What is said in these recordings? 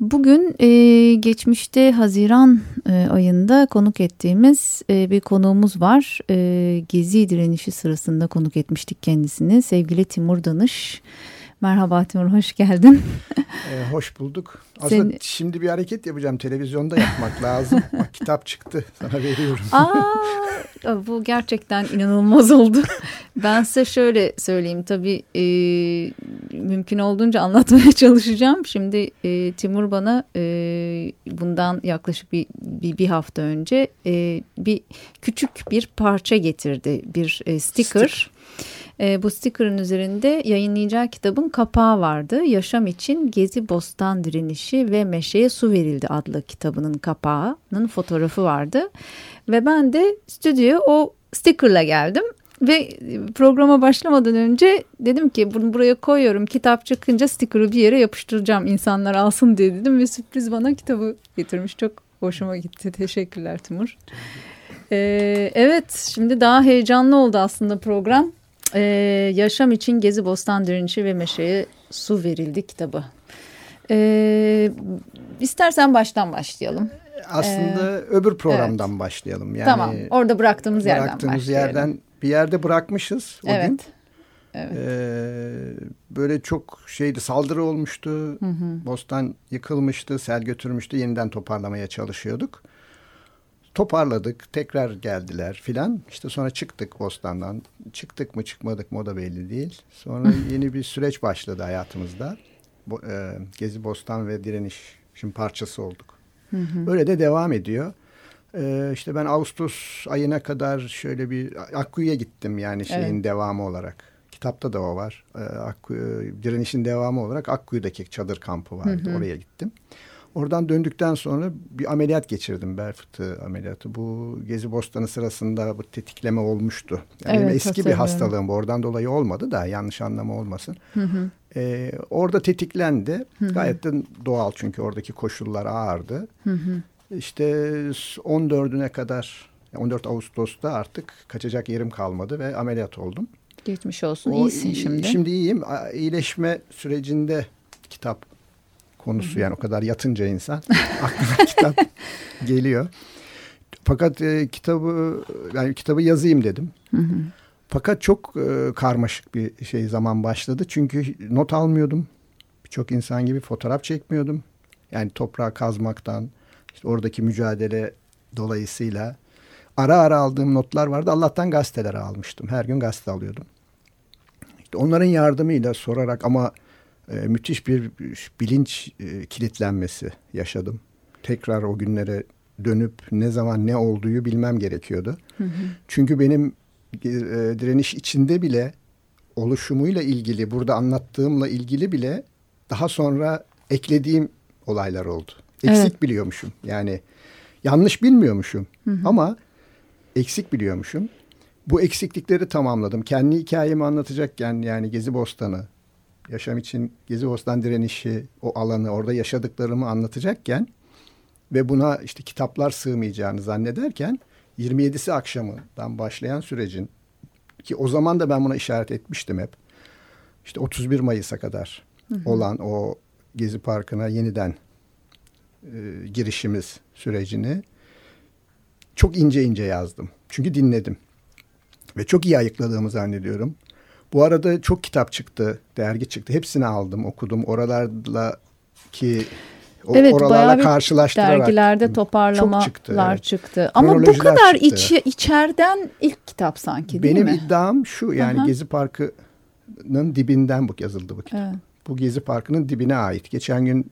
Bugün e, geçmişte Haziran e, ayında konuk ettiğimiz e, bir konuğumuz var. E, Gezi direnişi sırasında konuk etmiştik kendisini. Sevgili Timur Danış. Merhaba Timur, hoş geldin. Ee, hoş bulduk. Aslında Sen... şimdi bir hareket yapacağım. Televizyonda yapmak lazım. Bak kitap çıktı. Sana veriyorum. Aa, bu gerçekten inanılmaz oldu. Ben size şöyle söyleyeyim. Tabii e, mümkün olduğunca anlatmaya çalışacağım. Şimdi e, Timur bana e, bundan yaklaşık bir, bir, bir hafta önce e, bir küçük bir parça getirdi. Bir e, sticker. Stick. E, bu sticker'ın üzerinde yayınlayacağı kitabın kapağı vardı. Yaşam için Gezi Bostan Direnişi ve Meşeye Su Verildi adlı kitabının kapağının fotoğrafı vardı. Ve ben de stüdyoya o sticker'la geldim. Ve programa başlamadan önce dedim ki bunu buraya koyuyorum. Kitap çıkınca sticker'ı bir yere yapıştıracağım insanlar alsın diye dedim. Ve sürpriz bana kitabı getirmiş. Çok hoşuma gitti. Teşekkürler Timur. Ee, evet şimdi daha heyecanlı oldu aslında program. Ee, Yaşam için Gezi Bostan Direnişi ve Meşe'ye Su Verildi kitabı. Ee, istersen baştan başlayalım. Aslında ee, öbür programdan evet. başlayalım. Yani tamam orada bıraktığımız yerden bıraktığımız yerden bir yerde bırakmışız o evet. gün. Evet. Ee, böyle çok şeydi saldırı olmuştu. Hı hı. Bostan yıkılmıştı, sel götürmüştü. Yeniden toparlamaya çalışıyorduk toparladık tekrar geldiler filan. İşte sonra çıktık Bostan'dan. Çıktık mı çıkmadık mı o da belli değil. Sonra yeni bir süreç başladı hayatımızda. Bo, e, Gezi Bostan ve direniş şimdi parçası olduk. Böyle de devam ediyor. E, işte ben Ağustos ayına kadar şöyle bir Akkuyu'ya gittim yani şeyin evet. devamı olarak. Kitapta da o var. E, Akkuyu, direnişin devamı olarak Akkuyu'daki çadır kampı vardı. Oraya gittim Oradan döndükten sonra bir ameliyat geçirdim bel fıtığı ameliyatı. Bu Gezi Bostanı sırasında bu tetikleme olmuştu. Yani evet, eski bir hastalığım bu. Oradan dolayı olmadı da yanlış anlama olmasın. Hı hı. Ee, orada tetiklendi. Hı hı. Gayet de doğal çünkü oradaki koşullar ağırdı. Hı hı. İşte 14'üne kadar 14 Ağustos'ta artık kaçacak yerim kalmadı ve ameliyat oldum. Geçmiş olsun. O, İyisin şimdi. Şimdi iyiyim. İyileşme sürecinde kitap konusu yani o kadar yatınca insan aklına kitap geliyor. Fakat e, kitabı yani kitabı yazayım dedim. Fakat çok e, karmaşık bir şey zaman başladı. Çünkü not almıyordum. Birçok insan gibi fotoğraf çekmiyordum. Yani toprağı kazmaktan işte oradaki mücadele dolayısıyla ara ara aldığım notlar vardı. Allah'tan gazetelere almıştım. Her gün gazete alıyordum. İşte onların yardımıyla sorarak ama e, müthiş bir bilinç e, kilitlenmesi yaşadım. Tekrar o günlere dönüp ne zaman ne olduğu bilmem gerekiyordu. Hı hı. Çünkü benim e, direniş içinde bile oluşumuyla ilgili, burada anlattığımla ilgili bile daha sonra eklediğim olaylar oldu. Eksik evet. biliyormuşum. Yani yanlış bilmiyormuşum hı hı. ama eksik biliyormuşum. Bu eksiklikleri tamamladım. Kendi hikayemi anlatacakken yani Gezi Bostanı, yaşam için Gezi Bostan direnişi, o alanı, orada yaşadıklarımı anlatacakken ve buna işte kitaplar sığmayacağını zannederken 27'si akşamından başlayan sürecin ki o zaman da ben buna işaret etmiştim hep. İşte 31 Mayıs'a kadar hı hı. olan o Gezi Parkı'na yeniden e, girişimiz sürecini çok ince ince yazdım. Çünkü dinledim. Ve çok iyi ayıkladığımı zannediyorum. Bu arada çok kitap çıktı, dergi çıktı. Hepsini aldım, okudum. Oralarla ki o, evet, oralarla karşılaştırarak dergilerde toparlamalar çıktı, evet. çıktı. Ama bu kadar çıktı. iç, içeriden ilk kitap sanki değil Benim mi? Benim iddiam şu yani Aha. Gezi Parkı'nın dibinden bu yazıldı bu kitap. Evet. Bu Gezi Parkı'nın dibine ait. Geçen gün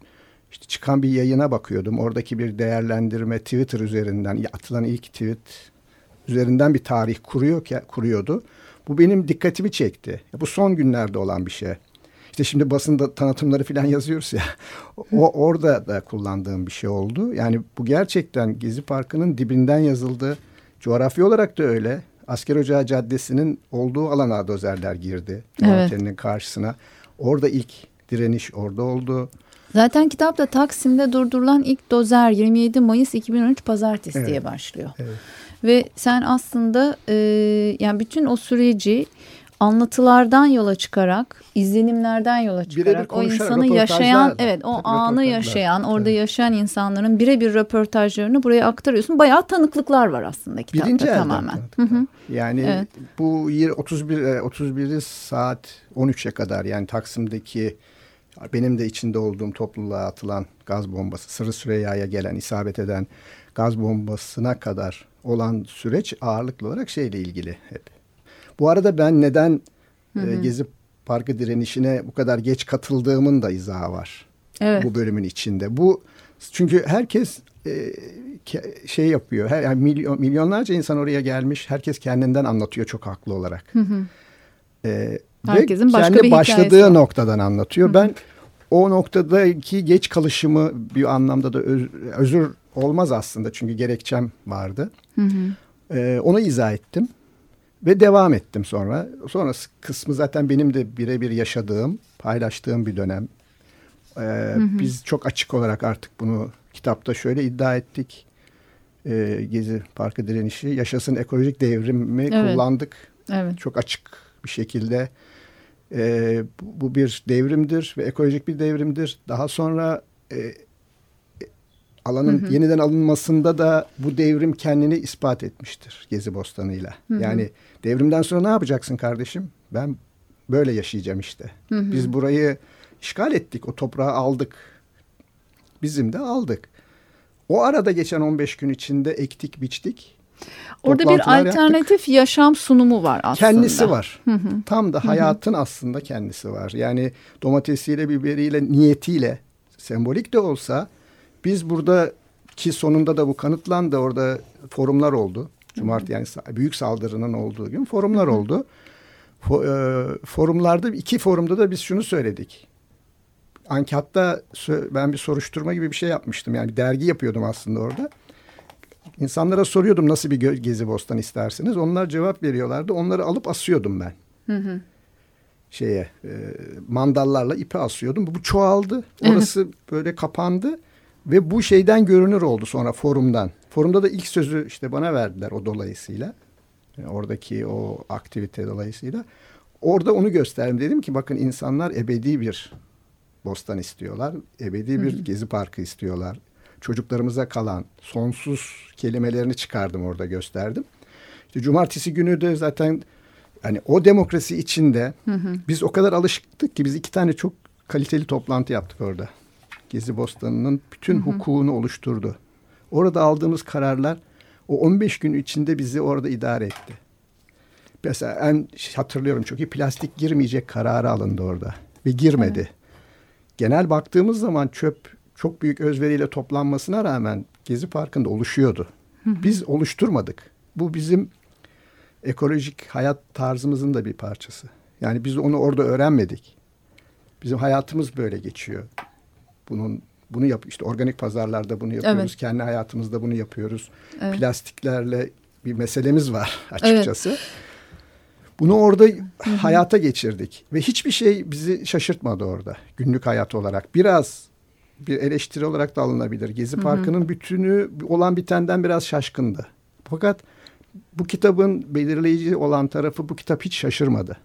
işte çıkan bir yayına bakıyordum. Oradaki bir değerlendirme Twitter üzerinden atılan ilk tweet üzerinden bir tarih kuruyor kuruyordu. Bu benim dikkatimi çekti. Bu son günlerde olan bir şey. İşte şimdi basında tanıtımları falan yazıyoruz ya. O orada da kullandığım bir şey oldu. Yani bu gerçekten Gezi Parkı'nın dibinden yazıldı. Coğrafi olarak da öyle. Asker Ocağı Caddesi'nin olduğu alana dozerler girdi. Evet. Otelinin karşısına. Orada ilk direniş orada oldu. Zaten kitapta Taksim'de durdurulan ilk dozer 27 Mayıs 2013 Pazartesi Evet. diye başlıyor. Evet. Ve sen aslında e, yani bütün o süreci anlatılardan yola çıkarak, izlenimlerden yola çıkarak o insanı yaşayan, evet o Tabii, anı yaşayan, orada Evet. yaşayan insanların birebir röportajlarını buraya aktarıyorsun. Bayağı tanıklıklar var aslında kitapta Birinci tamamen. tanıdık. Hı hı. Yani Evet. bu yir- 31 e, 31 saat 13'e kadar yani Taksim'deki benim de içinde olduğum topluluğa atılan gaz bombası, Sırrı Süreyya'ya gelen, isabet eden gaz bombasına kadar olan süreç ağırlıklı olarak şeyle ilgili hep. Bu arada ben neden e, Gezi Parkı direnişine bu kadar geç katıldığımın da izahı var. Evet. Bu bölümün içinde. Bu çünkü herkes e, şey yapıyor. Her, yani milyon, milyonlarca insan oraya gelmiş. Herkes kendinden anlatıyor çok haklı olarak. E, Herkesin başka kendi bir başladığı var. noktadan anlatıyor. Ben o noktadaki geç kalışımı bir anlamda da öz- özür olmaz aslında. Çünkü gerekçem vardı. E, onu izah ettim. Ve devam ettim sonra. Sonrası kısmı zaten benim de birebir yaşadığım, paylaştığım bir dönem. Ee, Biz çok açık olarak artık bunu kitapta şöyle iddia ettik. Ee, Gezi Parkı direnişi yaşasın ekolojik devrimi Evet. kullandık. Evet. Çok açık bir şekilde. Ee, bu, bu bir devrimdir ve ekolojik bir devrimdir. Daha sonra e, alanın yeniden alınmasında da bu devrim kendini ispat etmiştir Gezi Bostanı'yla. Yani devrimden sonra ne yapacaksın kardeşim? Ben böyle yaşayacağım işte. Biz burayı işgal ettik, o toprağı aldık. Bizim de aldık. O arada geçen 15 gün içinde ektik, biçtik. Orada bir toplantılar yaptık. alternatif yaşam sunumu var aslında. Kendisi var. Tam da hayatın aslında kendisi var. Yani domatesiyle, biberiyle, niyetiyle sembolik de olsa biz burada ki sonunda da bu kanıtlandı. Orada forumlar oldu. Cumartesi yani büyük saldırının olduğu gün forumlar oldu. Fo- e, forumlarda iki forumda da biz şunu söyledik. Ankatta ben bir soruşturma gibi bir şey yapmıştım. Yani bir dergi yapıyordum aslında orada. İnsanlara soruyordum nasıl bir gezi bostan istersiniz. Onlar cevap veriyorlardı. Onları alıp asıyordum ben. Şeye e, mandallarla ipi asıyordum. Bu çoğaldı. Orası böyle kapandı. Ve bu şeyden görünür oldu sonra forumdan. Forumda da ilk sözü işte bana verdiler o dolayısıyla. Yani oradaki o aktivite dolayısıyla. Orada onu gösterdim. Dedim ki bakın insanlar ebedi bir bostan istiyorlar. Ebedi bir gezi parkı istiyorlar. Çocuklarımıza kalan sonsuz kelimelerini çıkardım orada gösterdim. İşte cumartesi günü de zaten hani o demokrasi içinde biz o kadar alıştık ki biz iki tane çok kaliteli toplantı yaptık orada. Gezi Bostanı'nın bütün hukukunu oluşturdu. Orada aldığımız kararlar o 15 gün içinde bizi orada idare etti. Mesela en hatırlıyorum çok iyi plastik girmeyecek kararı alındı orada ve girmedi. Genel baktığımız zaman çöp çok büyük özveriyle toplanmasına rağmen Gezi Parkı'nda oluşuyordu. Biz oluşturmadık. Bu bizim ekolojik hayat tarzımızın da bir parçası. Yani biz onu orada öğrenmedik. Bizim hayatımız böyle geçiyor. Bunun bunu yap işte organik pazarlarda bunu yapıyoruz. Evet. Kendi hayatımızda bunu yapıyoruz. Evet. Plastiklerle bir meselemiz var açıkçası. Bunu orada hayata geçirdik ve hiçbir şey bizi şaşırtmadı orada günlük hayat olarak. Biraz bir eleştiri olarak da alınabilir. Gezi Parkı'nın bütünü olan bitenden biraz şaşkındı. Fakat bu kitabın belirleyici olan tarafı bu kitap hiç şaşırmadı.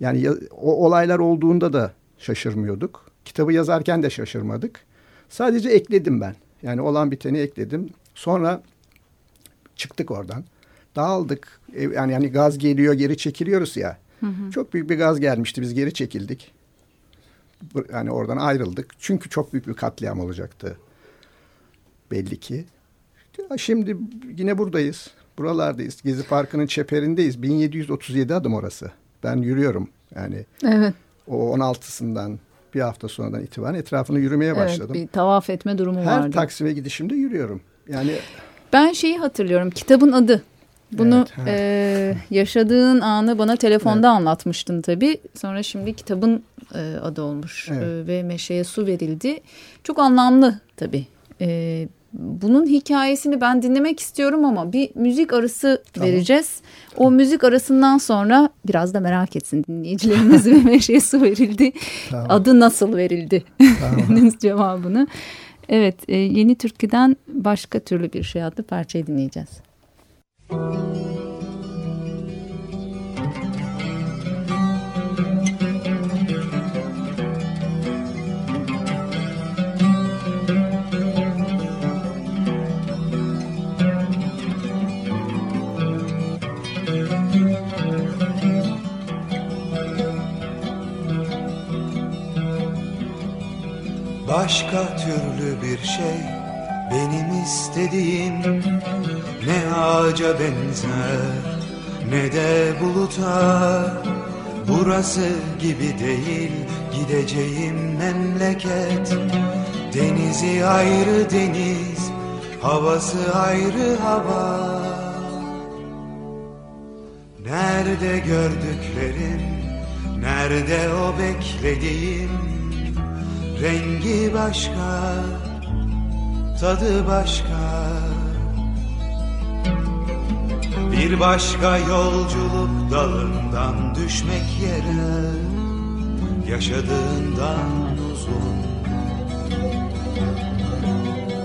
Yani ya- o olaylar olduğunda da şaşırmıyorduk. Kitabı yazarken de şaşırmadık. Sadece ekledim ben. Yani olan biteni ekledim. Sonra çıktık oradan. Dağıldık. Yani yani gaz geliyor, geri çekiliyoruz ya. Çok büyük bir gaz gelmişti. Biz geri çekildik. Yani oradan ayrıldık. Çünkü çok büyük bir katliam olacaktı. Belli ki. Şimdi yine buradayız. Buralardayız. Gezi Parkı'nın çeperindeyiz. 1737 adım orası. Ben yürüyorum. Yani Evet. o 16'sından bir hafta sonradan itibaren etrafını yürümeye başladım. Evet, bir tavaf etme durumu Her vardı. Taksim'e gidişimde yürüyorum. Yani Ben şeyi hatırlıyorum. Kitabın adı. Bunu Evet, e, yaşadığın anı bana telefonda anlatmıştın tabii. Sonra şimdi kitabın e, adı olmuş Evet. E, ve meşeye su verildi. Çok anlamlı tabii. E, bunun hikayesini ben dinlemek istiyorum ama bir müzik arası tamam. vereceğiz. O müzik arasından sonra biraz da merak etsin dinleyicilerimiz ve meşeye su verildi. Tamam. Adı nasıl verildi? Tamam. cevabını. Evet e, yeni türküden başka türlü bir şey adlı parçayı dinleyeceğiz. Müzik Başka türlü bir şey benim istediğim. Ne ağaca benzer ne de buluta. Burası gibi değil gideceğim memleket. Denizi ayrı deniz, havası ayrı hava. Nerede gördüklerim, nerede o beklediğim Rengi başka, tadı başka. Bir başka yolculuk dalından düşmek yere Yaşadığından uzun.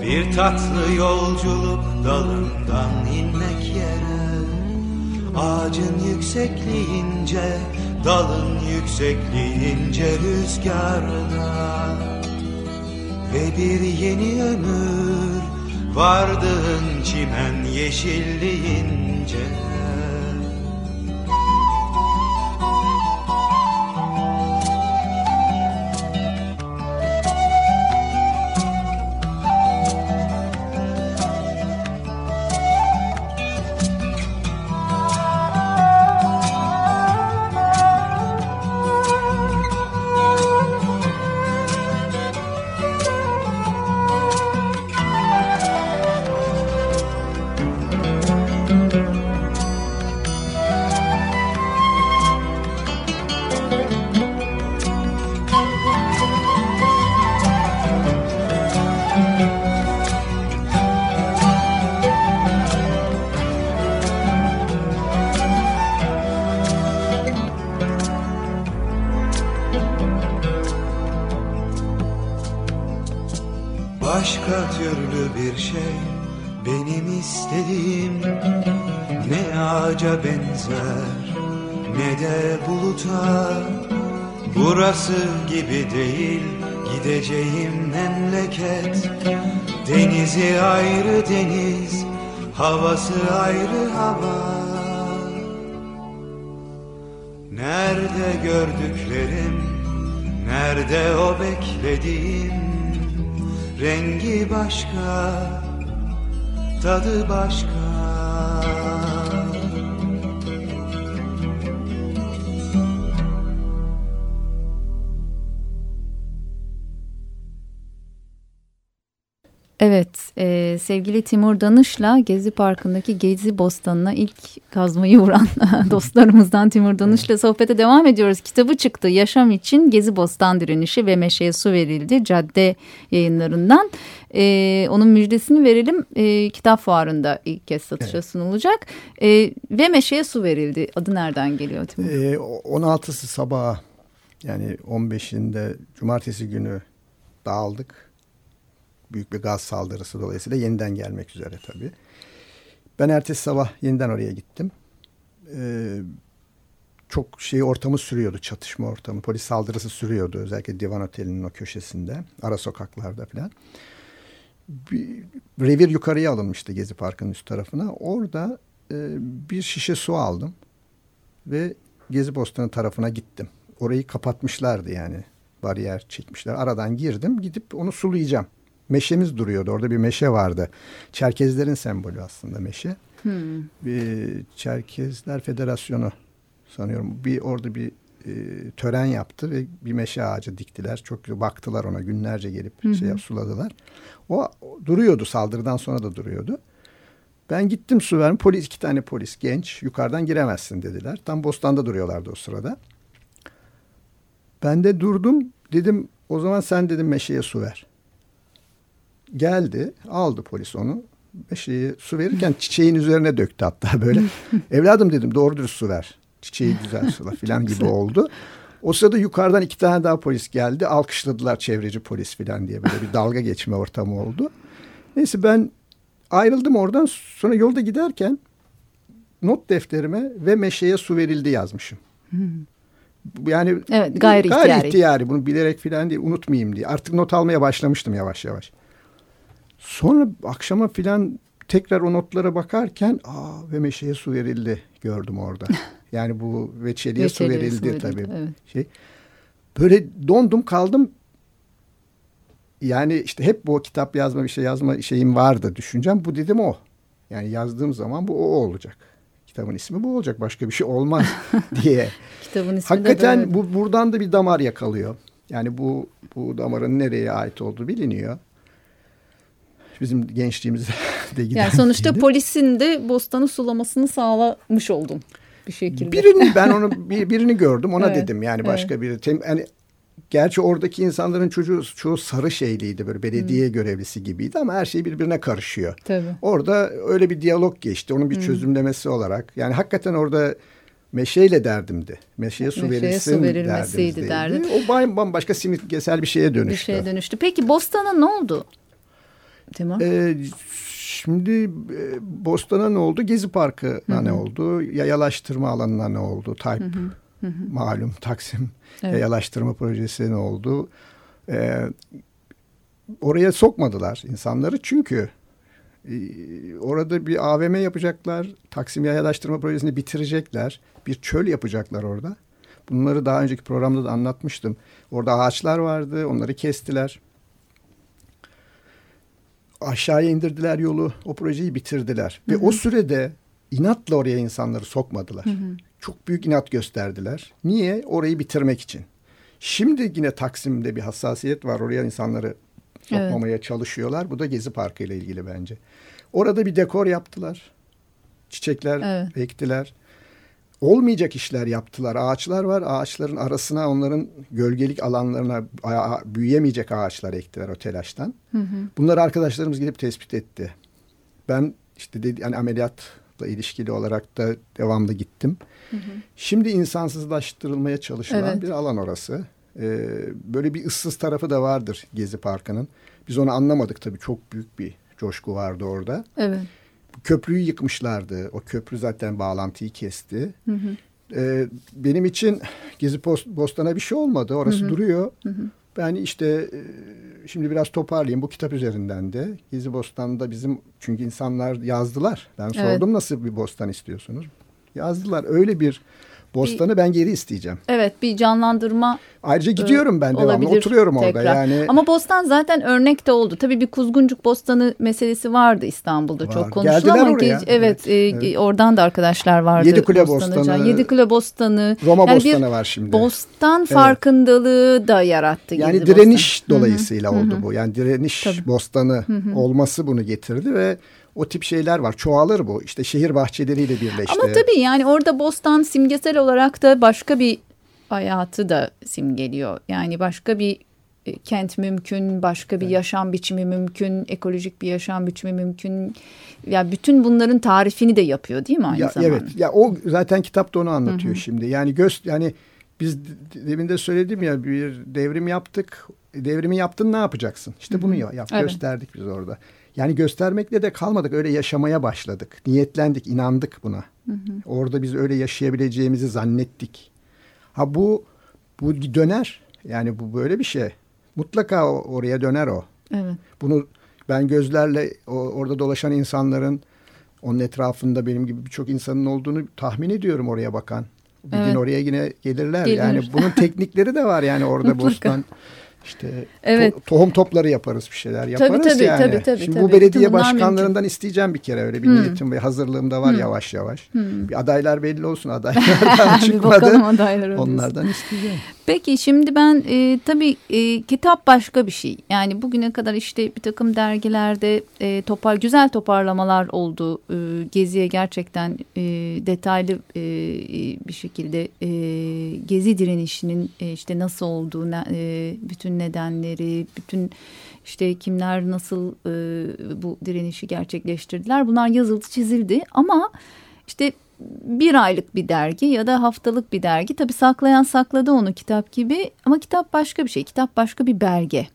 Bir tatlı yolculuk dalından inmek yere Ağacın yüksekliğince Dalın yüksekliğince rüzgarda Ve bir yeni ömür Vardığın çimen yeşilliğince ağaca benzer. Ne de buluta Burası gibi değil. Gideceğim memleket Denizi ayrı deniz, havası ayrı hava. Nerede gördüklerim, nerede o beklediğim? Rengi başka, tadı başka Evet, e, sevgili Timur Danış'la Gezi Parkı'ndaki Gezi Bostanı'na ilk kazmayı vuran dostlarımızdan Timur Danış'la sohbete devam ediyoruz. Kitabı çıktı, Yaşam için Gezi Bostan Direnişi ve Meşeye Su Verildi, Cadde yayınlarından. E, onun müjdesini verelim, e, kitap fuarında ilk kez satışa evet. sunulacak. E, ve Meşeye Su Verildi, adı nereden geliyor Timur? E, 16'sı sabah, yani 15'inde cumartesi günü dağıldık büyük bir gaz saldırısı dolayısıyla yeniden gelmek üzere tabii. Ben ertesi sabah yeniden oraya gittim. Ee, çok şey ortamı sürüyordu, çatışma ortamı. Polis saldırısı sürüyordu özellikle Divan Oteli'nin o köşesinde, ara sokaklarda falan. Bir, revir yukarıya alınmıştı Gezi Parkı'nın üst tarafına. Orada e, bir şişe su aldım ve Gezi Bostanı tarafına gittim. Orayı kapatmışlardı yani. Bariyer çekmişler. Aradan girdim. Gidip onu sulayacağım meşemiz duruyordu. Orada bir meşe vardı. Çerkezlerin sembolü aslında meşe. Hmm. Bir Çerkezler Federasyonu sanıyorum. Bir orada bir e, tören yaptı ve bir meşe ağacı diktiler. Çok baktılar ona günlerce gelip hı şey suladılar. O, o duruyordu saldırıdan sonra da duruyordu. Ben gittim su verdim. Polis iki tane polis genç yukarıdan giremezsin dediler. Tam bostanda duruyorlardı o sırada. Ben de durdum dedim o zaman sen dedim meşeye su ver geldi aldı polis onu. Şeyi, su verirken çiçeğin üzerine döktü hatta böyle. Evladım dedim doğru dürüst su ver. Çiçeği güzel sula filan gibi oldu. O sırada yukarıdan iki tane daha polis geldi. Alkışladılar çevreci polis filan diye böyle bir dalga geçme ortamı oldu. Neyse ben ayrıldım oradan. Sonra yolda giderken not defterime ve meşeye su verildi yazmışım. Yani evet, gayri, gayri ihtiyari. ihtiyari. Bunu bilerek filan değil unutmayayım diye. Artık not almaya başlamıştım yavaş yavaş. Sonra akşama filan tekrar o notlara bakarken aa ve meşeye su verildi gördüm orada. Yani bu veçeliye su verildi, su verildi tabii. Evet. Şey, böyle dondum kaldım. Yani işte hep bu kitap yazma bir şey yazma şeyim vardı düşüncem. Bu dedim o. Yani yazdığım zaman bu o olacak. Kitabın ismi bu olacak. Başka bir şey olmaz diye. Kitabın ismi Hakikaten de bu buradan da bir damar yakalıyor. Yani bu bu damarın nereye ait olduğu biliniyor. Bizim gençliğimizde de giden. Yani sonuçta şeydi. polisin de bostanı sulamasını sağlamış oldun bir şekilde. Birini ben onu bir, birini gördüm ona evet, dedim yani başka evet. biri. Yani gerçi oradaki insanların çocuğu çoğu sarı şeyliydi böyle belediye hmm. görevlisi gibiydi ama her şey birbirine karışıyor. Tabii. Orada öyle bir diyalog geçti. Onun bir hmm. çözümlemesi olarak. Yani hakikaten orada meşeyle derdimdi. Meşeye su Meşeye su verilmesiydi derdin. O bambaşka simgesel bir şeye dönüştü. Bir şeye dönüştü. Peki Bostan'a ne oldu? Timur? Ee, şimdi e, Bostan'a ne oldu? Gezi Parkı'na ne oldu? Yayalaştırma alanına ne oldu? Tayyip Hı hı. Malum Taksim evet. yayalaştırma projesi ne oldu? Ee, oraya sokmadılar insanları çünkü e, orada bir AVM yapacaklar. Taksim yayalaştırma projesini bitirecekler. Bir çöl yapacaklar orada. Bunları daha önceki programda da anlatmıştım. Orada ağaçlar vardı. Onları kestiler. Aşağıya indirdiler yolu. O projeyi bitirdiler. Hı hı. Ve o sürede inatla oraya insanları sokmadılar. Hı hı çok büyük inat gösterdiler. Niye? Orayı bitirmek için. Şimdi yine Taksim'de bir hassasiyet var. Oraya insanları sokmamaya evet. çalışıyorlar. Bu da Gezi Parkı ile ilgili bence. Orada bir dekor yaptılar. Çiçekler evet. ektiler. Olmayacak işler yaptılar. Ağaçlar var. Ağaçların arasına onların gölgelik alanlarına büyüyemeyecek ağaçlar ektiler o telaştan. Hı hı. Bunları arkadaşlarımız gidip tespit etti. Ben işte dedi, yani ameliyatla ilişkili olarak da devamlı gittim. Hı Şimdi insansızlaştırılmaya çalışılan evet. bir alan orası. Ee, böyle bir ıssız tarafı da vardır Gezi Parkı'nın. Biz onu anlamadık tabii. Çok büyük bir coşku vardı orada. Evet. Köprüyü yıkmışlardı. O köprü zaten bağlantıyı kesti. Hı hı. Ee, benim için Gezi Post, Bostan'a bir şey olmadı. Orası hı hı. duruyor. Hı hı. Ben işte e, şimdi biraz toparlayayım bu kitap üzerinden de. Gezi Bostan'da bizim çünkü insanlar yazdılar. Ben sordum evet. nasıl bir bostan istiyorsunuz? yazdılar. Öyle bir bostanı bir, ben geri isteyeceğim. Evet bir canlandırma Ayrıca gidiyorum ben devamlı oturuyorum tekrar. orada yani. Ama bostan zaten örnek de oldu. Tabii bir kuzguncuk bostanı meselesi vardı İstanbul'da Var. çok konuşuldu Geldiler ama oraya. evet, evet, e, evet oradan da arkadaşlar vardı. Yedi Kule Bostanı. Yedi Kule Bostanı. Roma yani Bostanı var şimdi. Bostan evet. farkındalığı da yarattı. Yani direniş bostan. dolayısıyla Hı -hı. oldu bu. Yani direniş Tabii. bostanı Hı -hı. olması bunu getirdi ve o tip şeyler var. Çoğalır bu. İşte şehir bahçeleriyle birleşti. Ama tabii yani orada bostan simgesel olarak da başka bir hayatı da simgeliyor. Yani başka bir e, kent mümkün, başka bir evet. yaşam biçimi mümkün, ekolojik bir yaşam biçimi mümkün. Ya yani bütün bunların tarifini de yapıyor değil mi aynı ya, zamanda? Evet. Ya o zaten kitapta onu anlatıyor Hı -hı. şimdi. Yani göz yani biz demin de söyledim ya bir devrim yaptık. Devrimi yaptın ne yapacaksın? İşte bunu yap, evet. gösterdik biz orada. Yani göstermekle de kalmadık. Öyle yaşamaya başladık. Niyetlendik, inandık buna. Hı hı. Orada biz öyle yaşayabileceğimizi zannettik. Ha bu bu döner. Yani bu böyle bir şey. Mutlaka oraya döner o. Evet. Bunu ben gözlerle o, orada dolaşan insanların onun etrafında benim gibi birçok insanın olduğunu tahmin ediyorum oraya bakan. Bir evet. gün oraya yine gelirler. Gelir. Yani bunun teknikleri de var yani orada bostan. İşte evet. to tohum topları yaparız bir şeyler yaparız tabii, tabii, yani. Tabii, tabii, Şimdi tabii. bu belediye başkanlarından mümkün. isteyeceğim bir kere öyle bir hmm. niyetim ve hazırlığım da var hmm. yavaş yavaş. Hmm. Bir adaylar belli olsun adaylardan çıkmadı. Onlardan isteyeceğim. Peki şimdi ben e, tabii e, kitap başka bir şey. Yani bugüne kadar işte bir takım dergilerde e, topar güzel toparlamalar oldu. E, Gezi'ye gerçekten e, detaylı e, bir şekilde e, Gezi direnişinin e, işte nasıl olduğu, e, bütün nedenleri, bütün işte kimler nasıl e, bu direnişi gerçekleştirdiler. Bunlar yazıldı çizildi ama işte bir aylık bir dergi ya da haftalık bir dergi. Tabii saklayan sakladı onu kitap gibi ama kitap başka bir şey. Kitap başka bir belge.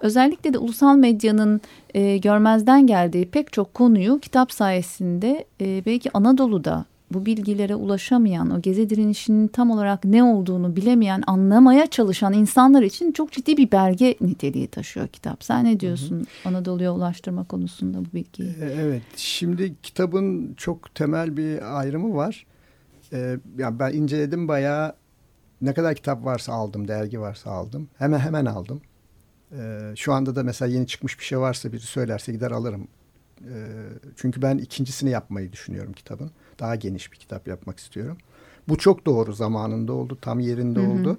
Özellikle de ulusal medyanın e, görmezden geldiği pek çok konuyu kitap sayesinde e, belki Anadolu'da bu bilgilere ulaşamayan, o gezi direnişinin tam olarak ne olduğunu bilemeyen, anlamaya çalışan insanlar için çok ciddi bir belge niteliği taşıyor kitap. Sen ne diyorsun Anadolu'ya ulaştırma konusunda bu bilgiyi? E, evet, şimdi kitabın çok temel bir ayrımı var. Ee, yani ben inceledim bayağı ne kadar kitap varsa aldım, dergi varsa aldım. Hemen hemen aldım. Ee, şu anda da mesela yeni çıkmış bir şey varsa biri söylerse gider alırım. Ee, çünkü ben ikincisini yapmayı düşünüyorum kitabın daha geniş bir kitap yapmak istiyorum. Bu çok doğru zamanında oldu, tam yerinde hı hı. oldu.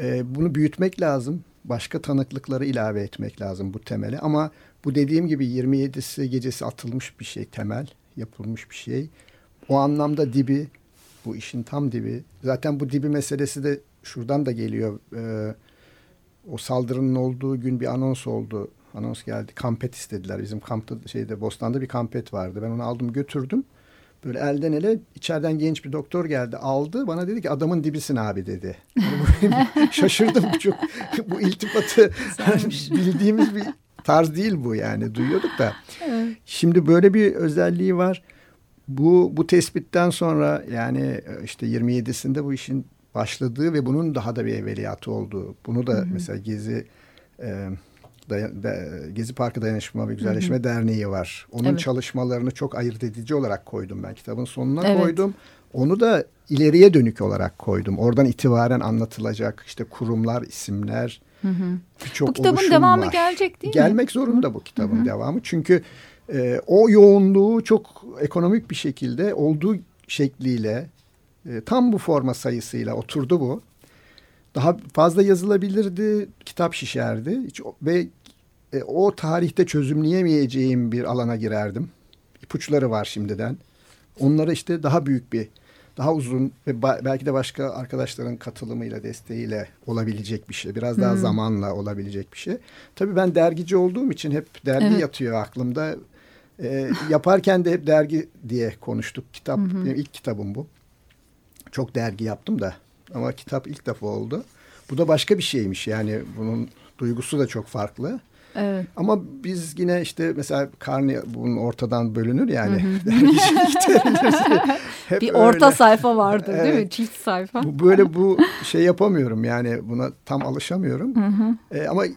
Ee, bunu büyütmek lazım. Başka tanıklıkları ilave etmek lazım bu temele. Ama bu dediğim gibi 27'si gecesi atılmış bir şey temel, yapılmış bir şey. O anlamda dibi, bu işin tam dibi. Zaten bu dibi meselesi de şuradan da geliyor. Ee, o saldırının olduğu gün bir anons oldu. Anons geldi. Kampet istediler. Bizim kampta şeyde Bostan'da bir kampet vardı. Ben onu aldım götürdüm. Böyle elden ele içeriden genç bir doktor geldi aldı bana dedi ki adamın dibisin abi dedi. Yani şaşırdım çok bu iltifatı bildiğimiz bir tarz değil bu yani duyuyorduk da. Evet. Şimdi böyle bir özelliği var. Bu bu tespitten sonra yani işte 27'sinde bu işin başladığı ve bunun daha da bir evveliyatı olduğu. Bunu da hı hı. mesela Gezi e, Dayan, de, Gezi Parkı Dayanışma ve Güzelleşme hı hı. Derneği var. Onun evet. çalışmalarını çok ayırt edici olarak koydum ben kitabın sonuna evet. koydum. Onu da ileriye dönük olarak koydum. Oradan itibaren anlatılacak işte kurumlar, isimler, birçok Bu kitabın devamı var. gelecek değil Gelmek mi? Gelmek zorunda hı. bu kitabın hı hı. devamı. Çünkü e, o yoğunluğu çok ekonomik bir şekilde olduğu şekliyle e, tam bu forma sayısıyla oturdu bu daha fazla yazılabilirdi, kitap şişerdi Hiç, ve e, o tarihte çözümleyemeyeceğim bir alana girerdim. İpuçları var şimdiden. Onlara işte daha büyük bir, daha uzun ve belki de başka arkadaşların katılımıyla, desteğiyle olabilecek bir şey. Biraz daha hmm. zamanla olabilecek bir şey. Tabii ben dergici olduğum için hep dergi evet. yatıyor aklımda. E, yaparken de hep dergi diye konuştuk. Kitap, hmm. ilk kitabım bu. Çok dergi yaptım da ama kitap ilk defa oldu. Bu da başka bir şeymiş yani bunun duygusu da çok farklı. Evet. Ama biz yine işte mesela karni bunun ortadan bölünür yani. Hep bir orta öyle. sayfa vardır evet. değil mi? Çift sayfa. Bu, böyle bu şey yapamıyorum yani buna tam alışamıyorum. Hı hı. E, ama e,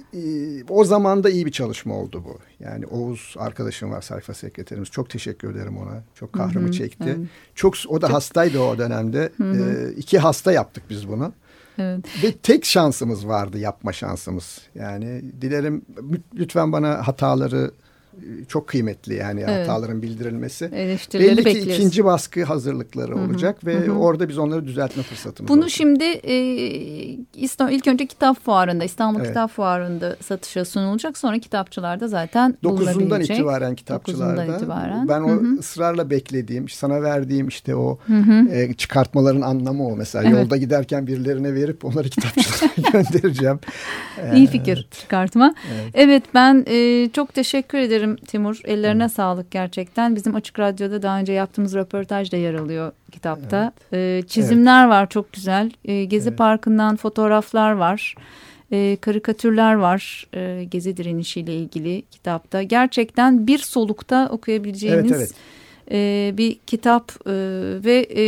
o zaman da iyi bir çalışma oldu bu. Yani Oğuz arkadaşım var sayfa sekreterimiz. Çok teşekkür ederim ona. Çok kahrımı hı hı. çekti. Evet. Çok o da çok... hastaydı o dönemde. Hı hı. E, iki hasta yaptık biz bunu. Evet. Ve tek şansımız vardı yapma şansımız. Yani dilerim lütfen bana hataları çok kıymetli yani evet. hataların bildirilmesi. Belli ki ikinci baskı hazırlıkları Hı -hı. olacak ve Hı -hı. orada biz onları düzeltme fırsatımız Bunu olacak. şimdi e, İstanbul, ilk önce kitap fuarında İstanbul evet. Kitap Fuarı'nda satışa sunulacak. Sonra kitapçılarda zaten Dokuzundan itibaren kitapçılarda. itibaren. Ben o Hı -hı. ısrarla beklediğim, sana verdiğim işte o E, çıkartmaların anlamı o. Mesela evet. yolda giderken birilerine verip onları kitapçılara göndereceğim. İyi fikir evet. çıkartma. Evet, evet ben e, çok teşekkür ederim ederim Timur. Ellerine Hı. sağlık gerçekten. Bizim Açık Radyo'da daha önce yaptığımız röportaj da yer alıyor kitapta. Evet. Ee, çizimler evet. var çok güzel. Ee, Gezi evet. Parkı'ndan fotoğraflar var. Ee, karikatürler var e, Gezi direnişiyle ilgili kitapta. Gerçekten bir solukta okuyabileceğiniz... Evet, evet e, bir kitap e, ve e,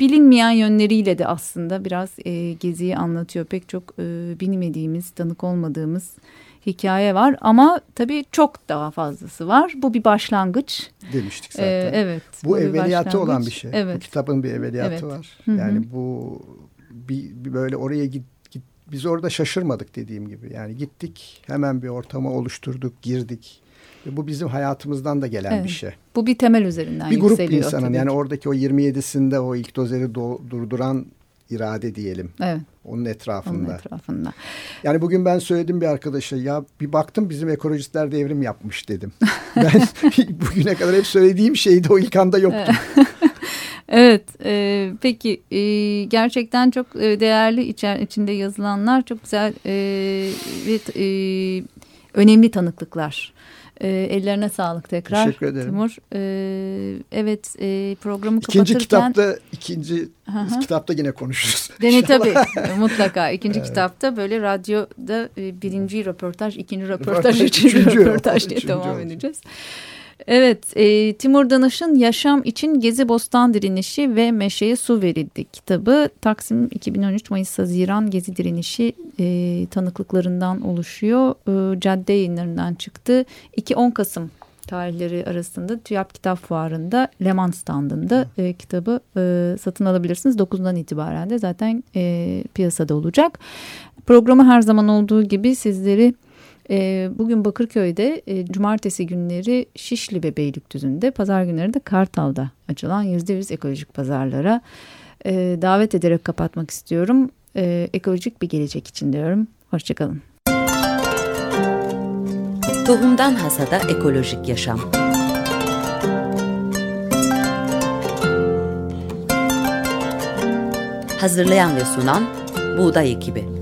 bilinmeyen yönleriyle de aslında biraz e, Gezi'yi anlatıyor. Pek çok e, bilmediğimiz, tanık olmadığımız hikaye var ama tabii çok daha fazlası var. Bu bir başlangıç. Demiştik zaten. Ee, evet. Bu, bu evveliyatı olan bir şey. Evet. Bu kitabın bir evveliyatı evet. var. Hı -hı. Yani bu bir, bir böyle oraya git, git biz orada şaşırmadık dediğim gibi. Yani gittik hemen bir ortama oluşturduk, girdik. Ve bu bizim hayatımızdan da gelen evet. bir şey. Bu bir temel üzerinden bir grup insanın yani oradaki o 27'sinde o ilk dozeri durduran irade diyelim. Evet. Onun etrafında. Onun etrafında. Yani bugün ben söyledim bir arkadaşa ya bir baktım bizim ekolojistler devrim yapmış dedim. ben bugüne kadar hep söylediğim şeydi o ilk anda yoktu. evet e, peki e, gerçekten çok e, değerli içer, içinde yazılanlar çok güzel e, ve e, önemli tanıklıklar. E, ellerine sağlık tekrar. Teşekkür ederim. Timur. E, evet e, programı ikinci kapatırken. kitapta ikinci hı. kitapta yine konuşuruz. Dene tabii mutlaka. İkinci kitapta böyle radyoda e, birinci röportaj, ikinci röportaj, Röportaj, üçüncü üçüncü, röportaj diye üçüncü devam olacak. edeceğiz. Evet, e, Timur Danış'ın Yaşam için Gezi Bostan Direnişi ve Meşeye Su Verildi kitabı Taksim 2013 Mayıs-Haziran Gezi Direnişi e, tanıklıklarından oluşuyor. E, cadde yayınlarından çıktı. 2-10 Kasım tarihleri arasında TÜYAP Kitap Fuarı'nda Leman standında e, kitabı e, satın alabilirsiniz. 9'dan itibaren de zaten e, piyasada olacak. Programı her zaman olduğu gibi sizleri e, bugün Bakırköy'de e, cumartesi günleri Şişli ve Beylikdüzü'nde pazar günleri de Kartal'da açılan %100 ekolojik pazarlara e, davet ederek kapatmak istiyorum. E, ekolojik bir gelecek için diyorum. Hoşçakalın. Tohumdan Hasada Ekolojik Yaşam Hazırlayan ve sunan Buğday Ekibi